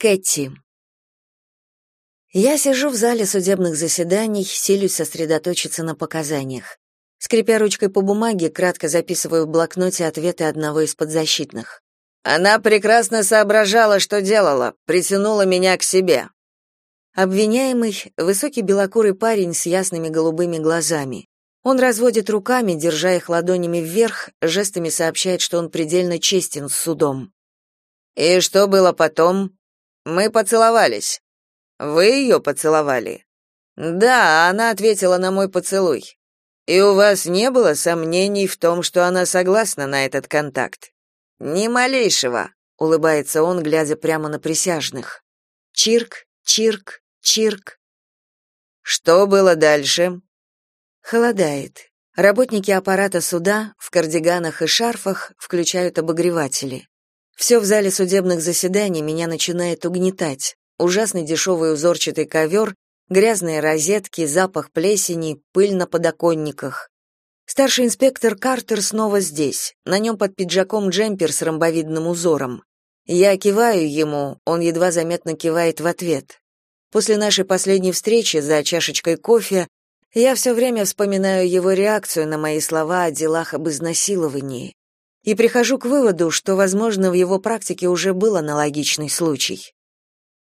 Кэти. Я сижу в зале судебных заседаний, силюсь сосредоточиться на показаниях. Скрипя ручкой по бумаге, кратко записываю в блокноте ответы одного из подзащитных. Она прекрасно соображала, что делала, притянула меня к себе. Обвиняемый — высокий белокурый парень с ясными голубыми глазами. Он разводит руками, держа их ладонями вверх, жестами сообщает, что он предельно честен с судом. «И что было потом?» Мы поцеловались. Вы ее поцеловали? Да, она ответила на мой поцелуй. И у вас не было сомнений в том, что она согласна на этот контакт? Ни малейшего, улыбается он, глядя прямо на присяжных. Чирк, чирк, чирк. Что было дальше? Холодает. Работники аппарата суда в кардиганах и шарфах включают обогреватели. Все в зале судебных заседаний меня начинает угнетать. Ужасный дешевый узорчатый ковер, грязные розетки, запах плесени, пыль на подоконниках. Старший инспектор Картер снова здесь. На нем под пиджаком джемпер с ромбовидным узором. Я киваю ему, он едва заметно кивает в ответ. После нашей последней встречи за чашечкой кофе я все время вспоминаю его реакцию на мои слова о делах об изнасиловании и прихожу к выводу, что, возможно, в его практике уже был аналогичный случай.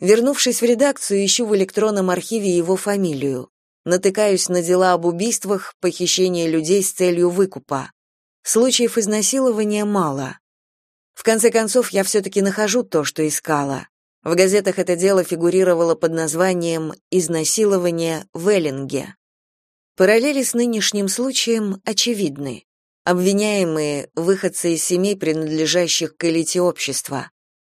Вернувшись в редакцию, ищу в электронном архиве его фамилию. Натыкаюсь на дела об убийствах, похищении людей с целью выкупа. Случаев изнасилования мало. В конце концов, я все-таки нахожу то, что искала. В газетах это дело фигурировало под названием «Изнасилование в Эллинге». Параллели с нынешним случаем очевидны. Обвиняемые — выходцы из семей, принадлежащих к элите общества.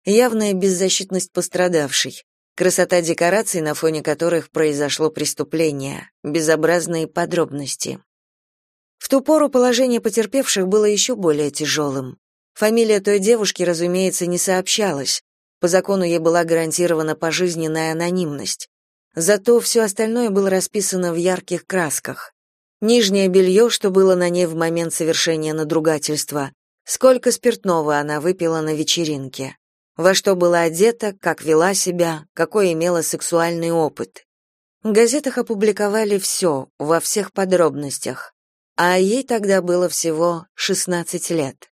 Явная беззащитность пострадавшей, красота декораций, на фоне которых произошло преступление, безобразные подробности. В ту пору положение потерпевших было еще более тяжелым. Фамилия той девушки, разумеется, не сообщалась. По закону ей была гарантирована пожизненная анонимность. Зато все остальное было расписано в ярких красках нижнее белье, что было на ней в момент совершения надругательства, сколько спиртного она выпила на вечеринке, во что была одета, как вела себя, какой имела сексуальный опыт. В газетах опубликовали все, во всех подробностях, а ей тогда было всего 16 лет.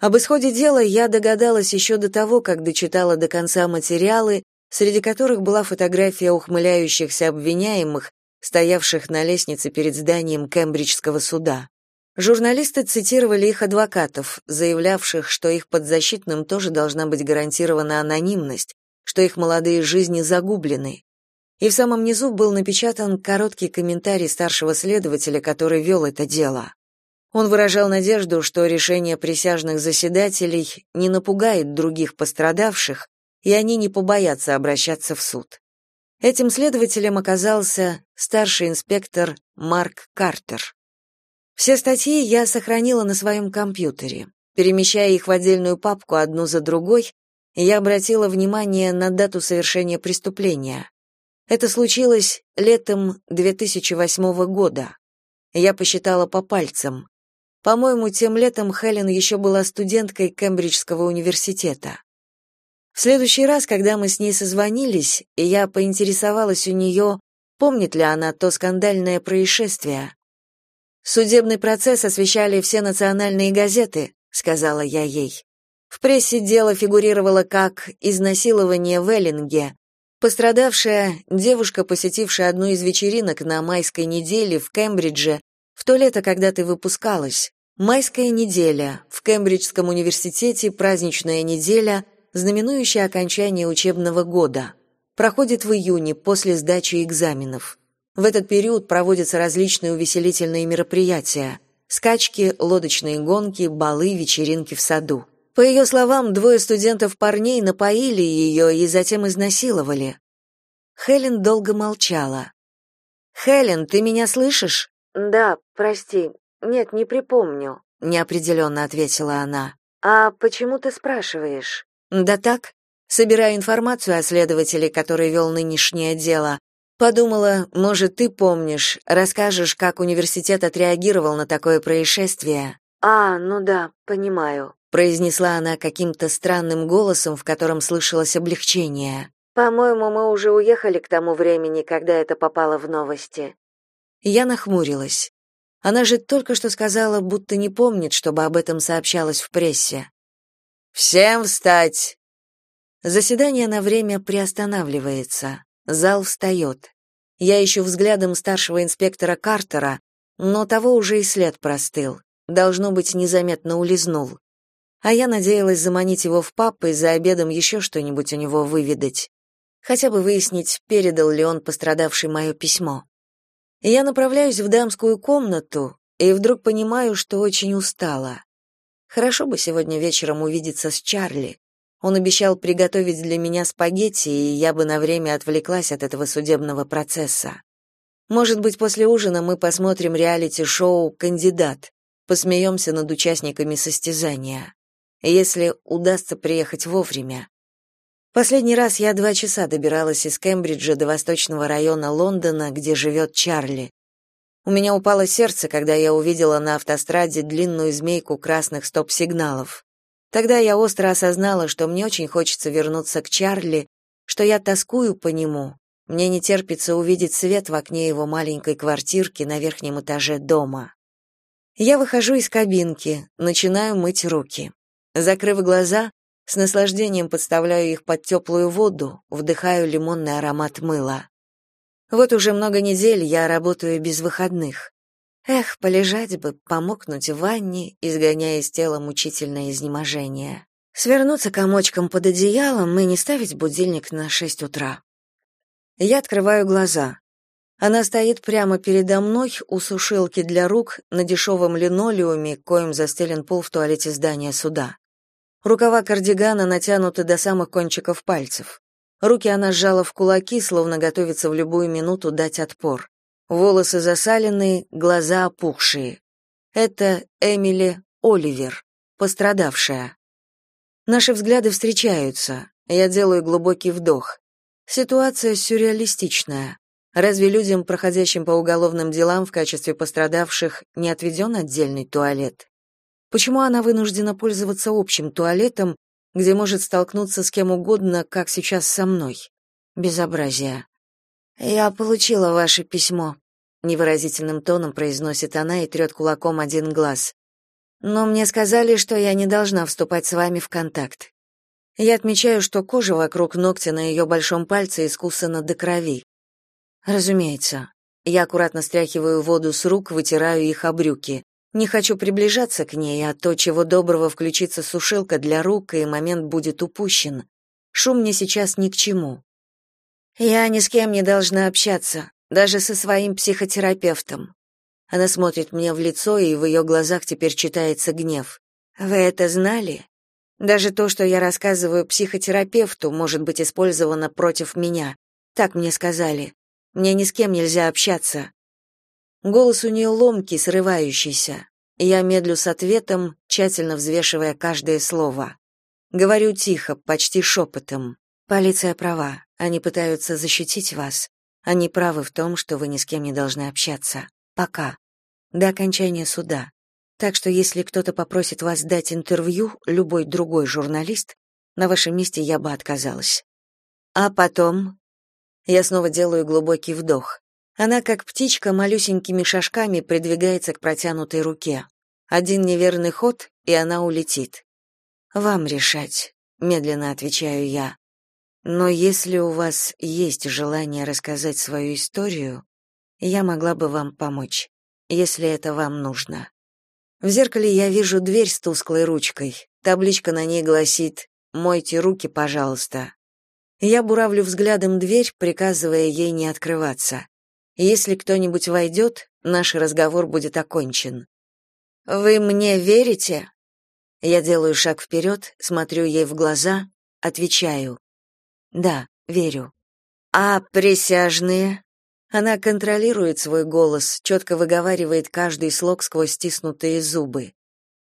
Об исходе дела я догадалась еще до того, как дочитала до конца материалы, среди которых была фотография ухмыляющихся обвиняемых, стоявших на лестнице перед зданием Кембриджского суда. Журналисты цитировали их адвокатов, заявлявших, что их подзащитным тоже должна быть гарантирована анонимность, что их молодые жизни загублены. И в самом низу был напечатан короткий комментарий старшего следователя, который вел это дело. Он выражал надежду, что решение присяжных заседателей не напугает других пострадавших, и они не побоятся обращаться в суд. Этим следователем оказался старший инспектор Марк Картер. Все статьи я сохранила на своем компьютере. Перемещая их в отдельную папку одну за другой, я обратила внимание на дату совершения преступления. Это случилось летом 2008 года. Я посчитала по пальцам. По-моему, тем летом Хелен еще была студенткой Кембриджского университета. В следующий раз, когда мы с ней созвонились, и я поинтересовалась у нее, помнит ли она то скандальное происшествие. Судебный процесс освещали все национальные газеты, сказала я ей. В прессе дело фигурировало как изнасилование в Эллинге. Пострадавшая девушка, посетившая одну из вечеринок на майской неделе в Кембридже, в то лето, когда ты выпускалась. Майская неделя. В Кембриджском университете праздничная неделя, знаменующее окончание учебного года. Проходит в июне после сдачи экзаменов. В этот период проводятся различные увеселительные мероприятия: скачки, лодочные гонки, балы, вечеринки в саду. По ее словам, двое студентов-парней напоили ее и затем изнасиловали. Хелен долго молчала. «Хелен, ты меня слышишь?» «Да, прости. Нет, не припомню», — неопределенно ответила она. «А почему ты спрашиваешь?» Да так, собирая информацию о следователе, который вел нынешнее дело, подумала, может, ты помнишь, расскажешь, как университет отреагировал на такое происшествие. А, ну да, понимаю. произнесла она каким-то странным голосом, в котором слышалось облегчение. По-моему, мы уже уехали к тому времени, когда это попало в новости. Я нахмурилась. Она же только что сказала, будто не помнит, чтобы об этом сообщалось в прессе. Всем встать. Заседание на время приостанавливается. Зал встает. Я ищу взглядом старшего инспектора Картера, но того уже и след простыл. Должно быть, незаметно улизнул. А я надеялась заманить его в паб и за обедом еще что-нибудь у него выведать. Хотя бы выяснить, передал ли он пострадавший мое письмо. Я направляюсь в дамскую комнату и вдруг понимаю, что очень устала. Хорошо бы сегодня вечером увидеться с Чарли. Он обещал приготовить для меня спагетти, и я бы на время отвлеклась от этого судебного процесса. Может быть, после ужина мы посмотрим реалити-шоу «Кандидат», посмеемся над участниками состязания если удастся приехать вовремя. Последний раз я два часа добиралась из Кембриджа до восточного района Лондона, где живет Чарли. У меня упало сердце, когда я увидела на автостраде длинную змейку красных стоп-сигналов. Тогда я остро осознала, что мне очень хочется вернуться к Чарли, что я тоскую по нему. Мне не терпится увидеть свет в окне его маленькой квартирки на верхнем этаже дома. Я выхожу из кабинки, начинаю мыть руки. Закрыв глаза, с наслаждением подставляю их под теплую воду, вдыхаю лимонный аромат мыла. Вот уже много недель я работаю без выходных. Эх, полежать бы, помокнуть в ванне, изгоняя из тела мучительное изнеможение. Свернуться комочком под одеялом и не ставить будильник на шесть утра. Я открываю глаза. Она стоит прямо передо мной у сушилки для рук на дешевом линолеуме, коим застелен пол в туалете здания суда. Рукава кардигана натянуты до самых кончиков пальцев. Руки она сжала в кулаки, словно готовится в любую минуту дать отпор. Волосы засаленные, глаза опухшие. Это Эмили Оливер, пострадавшая. Наши взгляды встречаются. Я делаю глубокий вдох. Ситуация сюрреалистичная. Разве людям, проходящим по уголовным делам в качестве пострадавших, не отведен отдельный туалет? Почему она вынуждена пользоваться общим туалетом, где может столкнуться с кем угодно, как сейчас со мной? Безобразие. Я получила ваше письмо, невыразительным тоном произносит она и трет кулаком один глаз. Но мне сказали, что я не должна вступать с вами в контакт. Я отмечаю, что кожа вокруг ногтя на ее большом пальце искусана до крови. Разумеется. Я аккуратно стряхиваю воду с рук, вытираю их об брюки. Не хочу приближаться к ней, а то, чего доброго, включится сушилка для рук, и момент будет упущен. Шум мне сейчас ни к чему. Я ни с кем не должна общаться, даже со своим психотерапевтом. Она смотрит мне в лицо, и в ее глазах теперь читается гнев. Вы это знали? Даже то, что я рассказываю психотерапевту, может быть использовано против меня. Так мне сказали. Мне ни с кем нельзя общаться. Голос у нее ломкий, срывающийся. Я медлю с ответом, тщательно взвешивая каждое слово. Говорю тихо, почти шепотом. Полиция права. Они пытаются защитить вас. Они правы в том, что вы ни с кем не должны общаться. Пока. До окончания суда. Так что если кто-то попросит вас дать интервью, любой другой журналист, на вашем месте я бы отказалась. А потом я снова делаю глубокий вдох. Она, как птичка, малюсенькими шажками придвигается к протянутой руке. Один неверный ход, и она улетит. «Вам решать», — медленно отвечаю я. «Но если у вас есть желание рассказать свою историю, я могла бы вам помочь, если это вам нужно». В зеркале я вижу дверь с тусклой ручкой. Табличка на ней гласит «Мойте руки, пожалуйста». Я буравлю взглядом дверь, приказывая ей не открываться. Если кто-нибудь войдет, наш разговор будет окончен. Вы мне верите? Я делаю шаг вперед, смотрю ей в глаза, отвечаю: "Да, верю". А присяжные? Она контролирует свой голос, четко выговаривает каждый слог сквозь стиснутые зубы.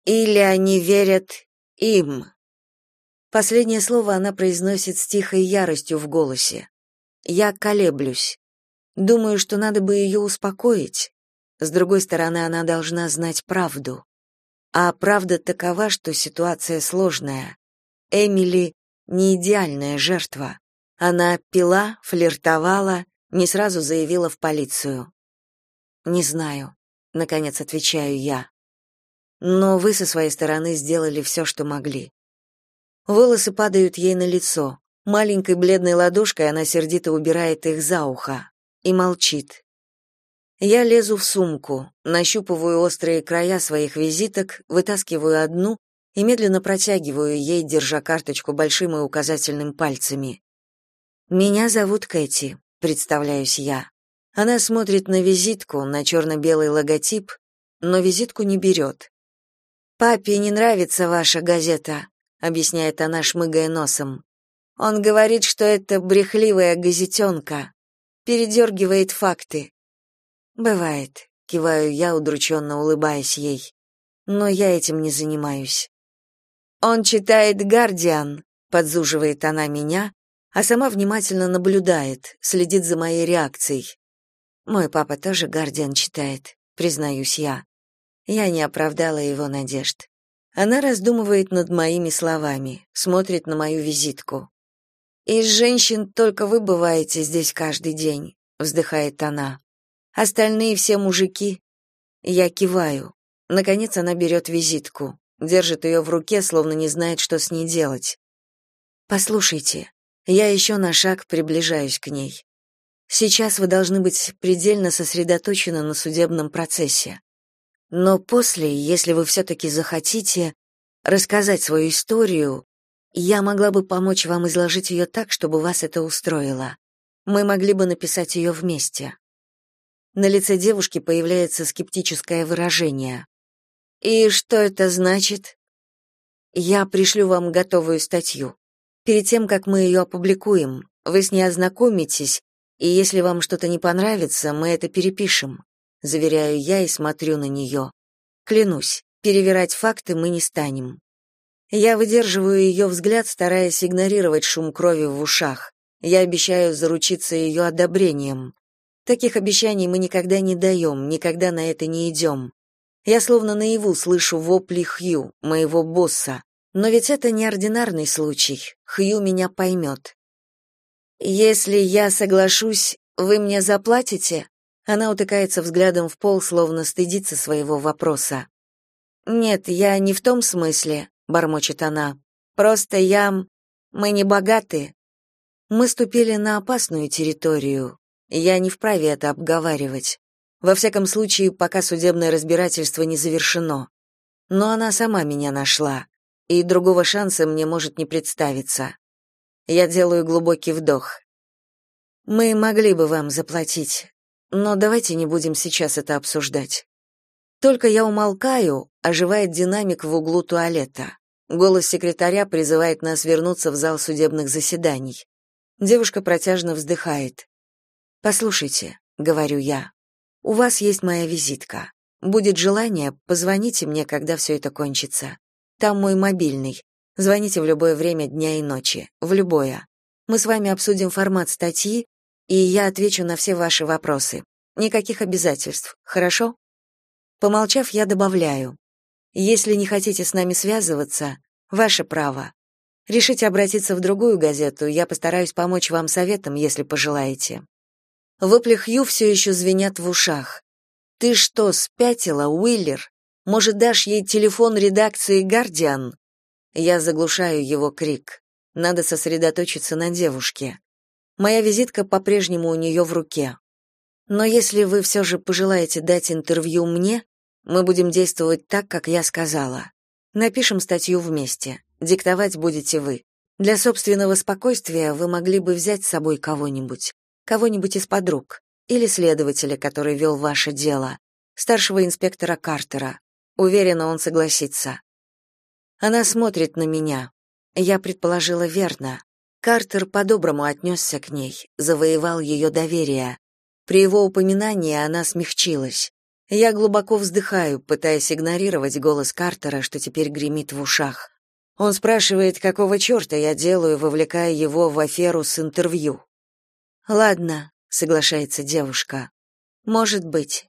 Или они верят им? Последнее слово она произносит с тихой яростью в голосе. Я колеблюсь. Думаю, что надо бы ее успокоить. С другой стороны, она должна знать правду. А правда такова, что ситуация сложная. Эмили не идеальная жертва. Она пила, флиртовала, не сразу заявила в полицию. Не знаю, наконец отвечаю я. Но вы со своей стороны сделали все, что могли. Волосы падают ей на лицо. Маленькой бледной ладошкой она сердито убирает их за ухо и молчит. Я лезу в сумку, нащупываю острые края своих визиток, вытаскиваю одну и медленно протягиваю ей, держа карточку большим и указательным пальцами. «Меня зовут Кэти», — представляюсь я. Она смотрит на визитку, на черно-белый логотип, но визитку не берет. «Папе не нравится ваша газета», — объясняет она, шмыгая носом. «Он говорит, что это брехливая газетенка, передергивает факты». «Бывает», — киваю я, удрученно улыбаясь ей. «Но я этим не занимаюсь». «Он читает «Гардиан», — подзуживает она меня, а сама внимательно наблюдает, следит за моей реакцией. Мой папа тоже «Гардиан» читает, признаюсь я. Я не оправдала его надежд. Она раздумывает над моими словами, смотрит на мою визитку. «Из женщин только вы бываете здесь каждый день», — вздыхает она. «Остальные все мужики». Я киваю. Наконец она берет визитку, держит ее в руке, словно не знает, что с ней делать. «Послушайте, я еще на шаг приближаюсь к ней. Сейчас вы должны быть предельно сосредоточены на судебном процессе. Но после, если вы все-таки захотите рассказать свою историю, я могла бы помочь вам изложить ее так, чтобы вас это устроило. Мы могли бы написать ее вместе. На лице девушки появляется скептическое выражение. И что это значит? Я пришлю вам готовую статью. Перед тем, как мы ее опубликуем, вы с ней ознакомитесь, и если вам что-то не понравится, мы это перепишем заверяю я и смотрю на нее. Клянусь, перевирать факты мы не станем. Я выдерживаю ее взгляд, стараясь игнорировать шум крови в ушах. Я обещаю заручиться ее одобрением. Таких обещаний мы никогда не даем, никогда на это не идем. Я словно наяву слышу вопли Хью, моего босса. Но ведь это неординарный случай. Хью меня поймет. Если я соглашусь, вы мне заплатите? Она утыкается взглядом в пол, словно стыдится своего вопроса. «Нет, я не в том смысле», — бормочет она. «Просто я... Мы не богаты. Мы ступили на опасную территорию. Я не вправе это обговаривать. Во всяком случае, пока судебное разбирательство не завершено. Но она сама меня нашла, и другого шанса мне может не представиться. Я делаю глубокий вдох. Мы могли бы вам заплатить, но давайте не будем сейчас это обсуждать. Только я умолкаю, оживает динамик в углу туалета. Голос секретаря призывает нас вернуться в зал судебных заседаний. Девушка протяжно вздыхает. «Послушайте», — говорю я, — «у вас есть моя визитка. Будет желание, позвоните мне, когда все это кончится. Там мой мобильный. Звоните в любое время дня и ночи, в любое. Мы с вами обсудим формат статьи, и я отвечу на все ваши вопросы. Никаких обязательств, хорошо? Помолчав, я добавляю: если не хотите с нами связываться, ваше право. Решите обратиться в другую газету, я постараюсь помочь вам советом, если пожелаете. Вопли Хью все еще звенят в ушах. Ты что, спятила, Уиллер? Может, дашь ей телефон редакции Guardian? Я заглушаю его крик. Надо сосредоточиться на девушке. Моя визитка по-прежнему у нее в руке. Но если вы все же пожелаете дать интервью мне, мы будем действовать так, как я сказала. Напишем статью вместе. Диктовать будете вы. Для собственного спокойствия вы могли бы взять с собой кого-нибудь, кого-нибудь из подруг или следователя, который вел ваше дело, старшего инспектора Картера. Уверена, он согласится. Она смотрит на меня. Я предположила верно. Картер по-доброму отнесся к ней, завоевал ее доверие. При его упоминании она смягчилась. Я глубоко вздыхаю, пытаясь игнорировать голос Картера, что теперь гремит в ушах. Он спрашивает, какого черта я делаю, вовлекая его в аферу с интервью. «Ладно», — соглашается девушка. «Может быть.